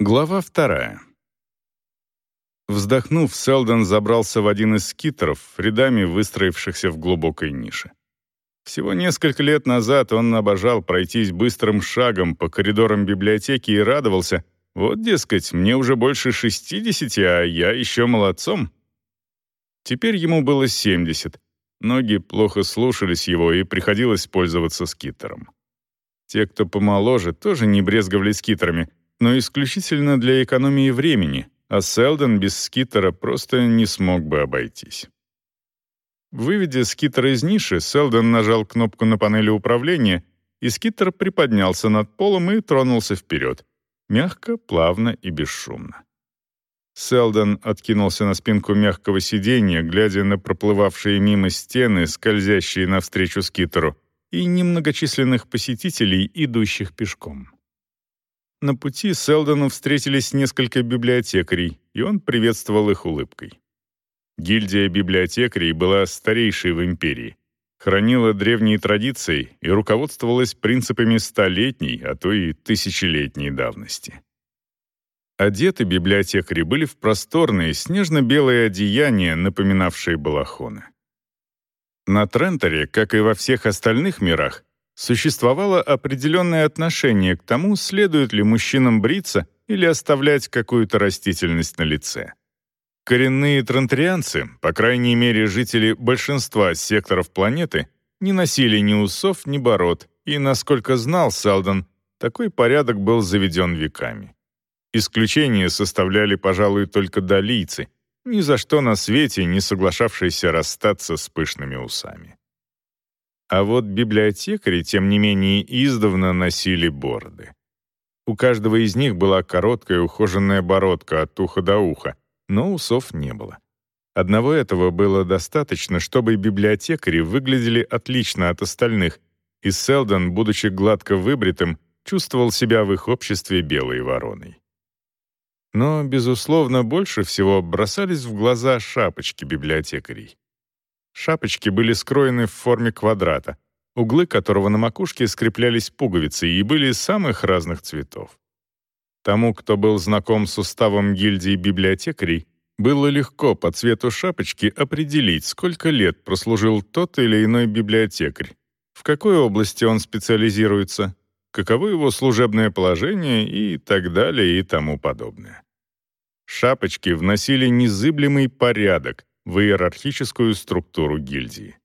Глава вторая. Вздохнув, Селдон забрался в один из скитеров, рядами выстроившихся в глубокой нише. Всего несколько лет назад он обожал пройтись быстрым шагом по коридорам библиотеки и радовался, вот, дескать, мне уже больше 60, а я еще молодцом. Теперь ему было 70. Ноги плохо слушались его, и приходилось пользоваться скитером. Те, кто помоложе, тоже не брезговали скитерами — но исключительно для экономии времени, а Селдон без скитера просто не смог бы обойтись. Выведя скитер из ниши, Селдон нажал кнопку на панели управления, и скитер приподнялся над полом и тронулся вперед, мягко, плавно и бесшумно. Селдон откинулся на спинку мягкого сиденья, глядя на проплывавшие мимо стены, скользящие навстречу скитеру, и немногочисленных посетителей, идущих пешком. На пути Селдону встретились несколько библиотекарей, и он приветствовал их улыбкой. Гильдия библиотекарей была старейшей в империи, хранила древние традиции и руководствовалась принципами столетней, а то и тысячелетней давности. Одеты библиотекари были в просторные снежно-белые одеяния, напоминавшие балахоны. На Тренторе, как и во всех остальных мирах, существовало определенное отношение к тому, следует ли мужчинам бриться или оставлять какую-то растительность на лице. Коренные транторианцы, по крайней мере жители большинства секторов планеты, не носили ни усов, ни бород, и, насколько знал Селдон, такой порядок был заведен веками. Исключение составляли, пожалуй, только долийцы, ни за что на свете не соглашавшиеся расстаться с пышными усами. А вот библиотекари, тем не менее, издавна носили бороды. У каждого из них была короткая ухоженная бородка от уха до уха, но усов не было. Одного этого было достаточно, чтобы библиотекари выглядели отлично от остальных, и Селдон, будучи гладко выбритым, чувствовал себя в их обществе белой вороной. Но, безусловно, больше всего бросались в глаза шапочки библиотекарей. Шапочки были скроены в форме квадрата, углы которого на макушке скреплялись пуговицы и были самых разных цветов. Тому, кто был знаком с уставом гильдии библиотекарей, было легко по цвету шапочки определить, сколько лет прослужил тот или иной библиотекарь, в какой области он специализируется, каково его служебное положение и так далее и тому подобное. Шапочки вносили незыблемый порядок, в иерархическую структуру гильдии.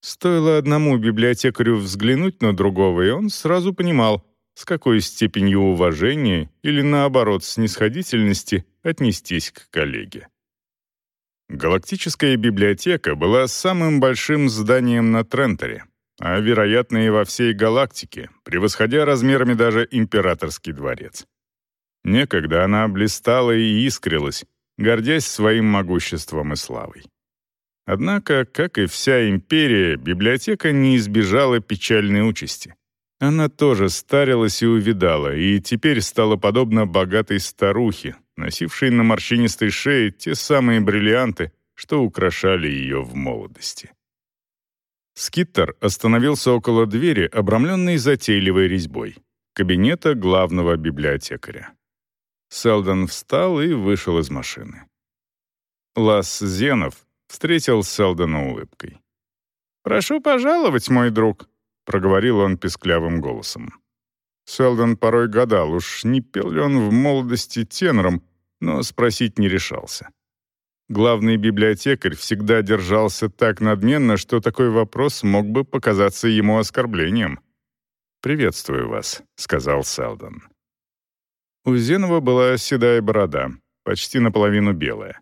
Стоило одному библиотекарю взглянуть на другого, и он сразу понимал, с какой степенью уважения или, наоборот, снисходительности отнестись к коллеге. Галактическая библиотека была самым большим зданием на Тренторе, а, вероятно, и во всей галактике, превосходя размерами даже императорский дворец. Некогда она блистала и искрилась, гордясь своим могуществом и славой. Однако, как и вся империя, библиотека не избежала печальной участи. Она тоже старилась и увидала, и теперь стала подобна богатой старухе, носившей на морщинистой шее те самые бриллианты, что украшали ее в молодости. Скиттер остановился около двери, обрамленной затейливой резьбой, кабинета главного библиотекаря. Селдон встал и вышел из машины. Лас Зенов встретил Селдона улыбкой. «Прошу пожаловать, мой друг», — проговорил он песклявым голосом. Селдон порой гадал, уж не пел ли он в молодости тенором, но спросить не решался. Главный библиотекарь всегда держался так надменно, что такой вопрос мог бы показаться ему оскорблением. «Приветствую вас», — сказал Селдон. У Зенова была седая борода, почти наполовину белая.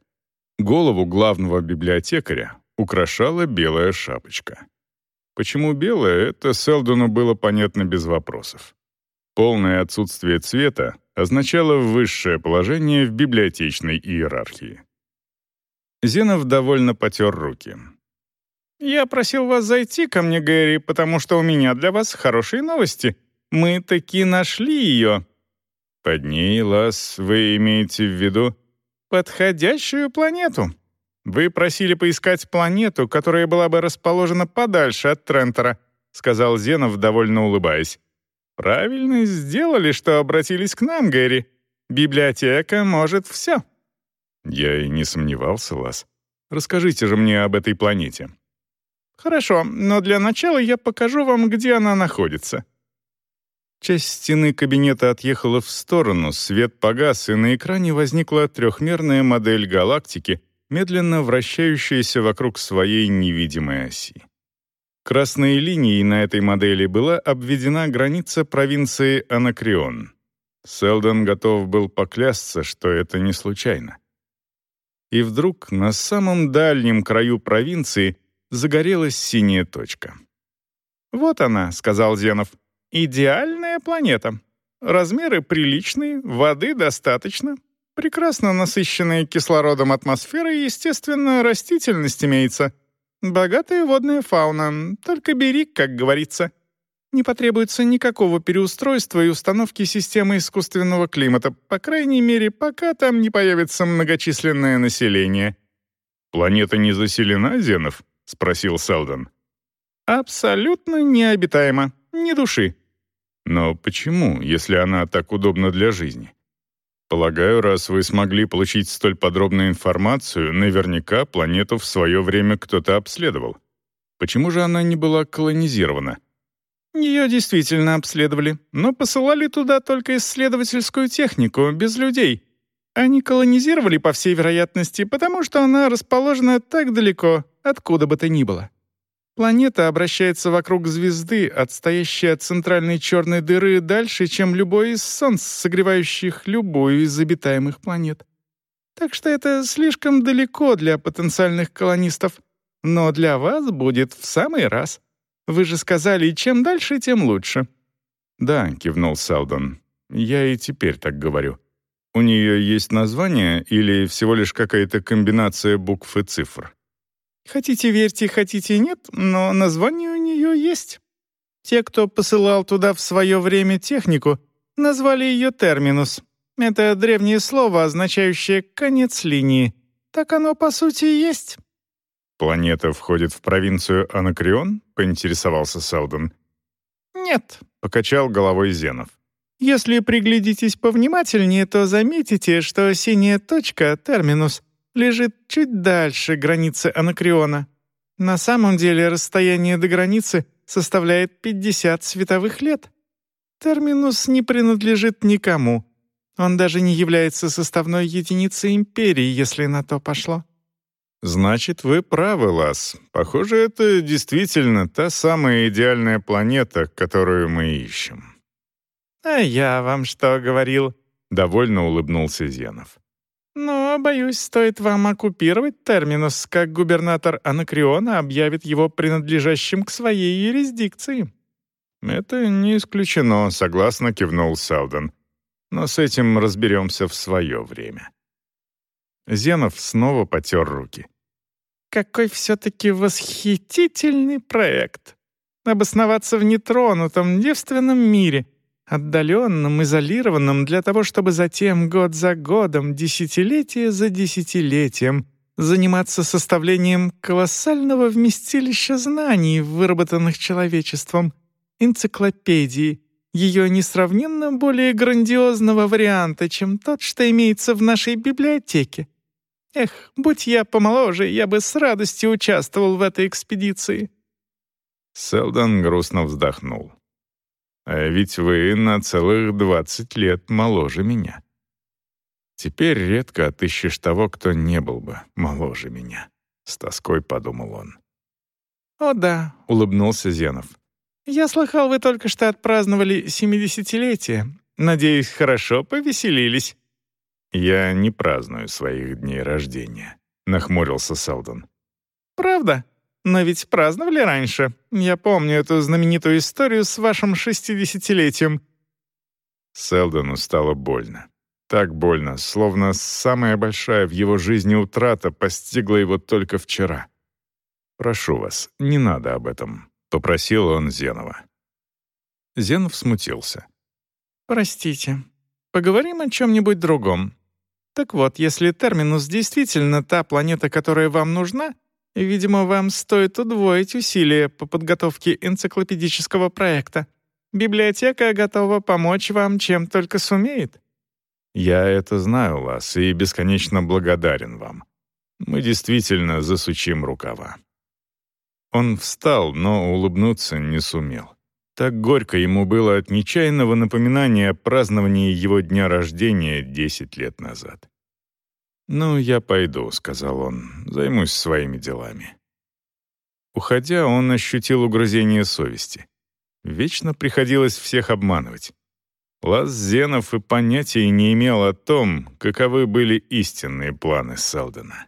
Голову главного библиотекаря украшала белая шапочка. Почему белая, это Селдону было понятно без вопросов. Полное отсутствие цвета означало высшее положение в библиотечной иерархии. Зенов довольно потер руки. «Я просил вас зайти ко мне, Гэри, потому что у меня для вас хорошие новости. Мы таки нашли ее». Под ней, Лас, вы имеете в виду подходящую планету. Вы просили поискать планету, которая была бы расположена подальше от Трентера, сказал Зенов, довольно улыбаясь. Правильно сделали, что обратились к нам, Гэри. Библиотека может все». Я и не сомневался, Лас. Расскажите же мне об этой планете. Хорошо, но для начала я покажу вам, где она находится. Часть стены кабинета отъехала в сторону, свет погас, и на экране возникла трехмерная модель галактики, медленно вращающаяся вокруг своей невидимой оси. Красной линией на этой модели была обведена граница провинции Анакреон. Селдон готов был поклясться, что это не случайно. И вдруг на самом дальнем краю провинции загорелась синяя точка. «Вот она», — сказал Зенов. «Идеальная планета. Размеры приличные, воды достаточно, прекрасно насыщенная кислородом атмосфера и, естественно, растительность имеется. Богатая водная фауна, только бери, как говорится. Не потребуется никакого переустройства и установки системы искусственного климата, по крайней мере, пока там не появится многочисленное население». «Планета не заселена, Зенов?» — спросил Селдон. «Абсолютно необитаема, ни души». «Но почему, если она так удобна для жизни?» Полагаю, раз вы смогли получить столь подробную информацию, наверняка планету в свое время кто-то обследовал. Почему же она не была колонизирована? Ее действительно обследовали, но посылали туда только исследовательскую технику, без людей. Они колонизировали, по всей вероятности, потому что она расположена так далеко, откуда бы то ни было. Планета обращается вокруг звезды, отстоящей от центральной черной дыры дальше, чем любой из солнц, согревающих любую из обитаемых планет. Так что это слишком далеко для потенциальных колонистов. Но для вас будет в самый раз. Вы же сказали, чем дальше, тем лучше». «Да», — кивнул Селдон. «Я и теперь так говорю. У нее есть название или всего лишь какая-то комбинация букв и цифр?» Хотите верьте, хотите нет, но название у нее есть. Те, кто посылал туда в свое время технику, назвали ее терминус. Это древнее слово, означающее «конец линии». Так оно, по сути, и есть. «Планета входит в провинцию Анакреон?» — поинтересовался Селдон. «Нет», — покачал головой Зенов. «Если приглядитесь повнимательнее, то заметите, что синяя точка, терминус, лежит чуть дальше границы Анакреона. На самом деле расстояние до границы составляет 50 световых лет. Терминус не принадлежит никому. Он даже не является составной единицей империи, если на то пошло. «Значит, вы правы, Лас. Похоже, это действительно та самая идеальная планета, которую мы ищем». «А я вам что говорил?» — довольно улыбнулся Зенов. Но, боюсь, стоит вам оккупировать терминус, как губернатор Анакриона объявит его принадлежащим к своей юрисдикции». «Это не исключено», — согласно кивнул Селдон. «Но с этим разберемся в свое время». Зенов снова потер руки. «Какой все-таки восхитительный проект! Обосноваться в нетронутом, девственном мире — отдаленным, изолированным, для того, чтобы затем год за годом, десятилетие за десятилетием заниматься составлением колоссального вместилища знаний, выработанных человечеством, энциклопедии, ее несравненно более грандиозного варианта, чем тот, что имеется в нашей библиотеке. Эх, будь я помоложе, я бы с радостью участвовал в этой экспедиции». Селдон грустно вздохнул. А ведь вы на целых двадцать лет моложе меня. Теперь редко отыщешь того, кто не был бы моложе меня. С тоской подумал он. «О да», — улыбнулся Зенов. «Я слыхал, вы только что отпраздновали семидесятилетие. Надеюсь, хорошо повеселились». «Я не праздную своих дней рождения», — нахмурился Селдон. «Правда? Но ведь праздновали раньше. Я помню эту знаменитую историю с вашим шестидесятилетием». Селдону стало больно. Так больно, словно самая большая в его жизни утрата постигла его только вчера. «Прошу вас, не надо об этом», — попросил он Зенова. Зенов смутился. «Простите. Поговорим о чем-нибудь другом. Так вот, если Терминус действительно та планета, которая вам нужна, Видимо, вам стоит удвоить усилия по подготовке энциклопедического проекта. Библиотека готова помочь вам, чем только сумеет». Я это знаю, Лас, и бесконечно благодарен вам. Мы действительно засучим рукава». Он встал, но улыбнуться не сумел. Так горько ему было от нечаянного напоминания о праздновании его дня рождения 10 лет назад. «Ну, я пойду», — сказал он, — «займусь своими делами». Уходя, он ощутил угрызение совести. Вечно приходилось всех обманывать. Лаз Зенов и понятия не имел о том, каковы были истинные планы Селдена.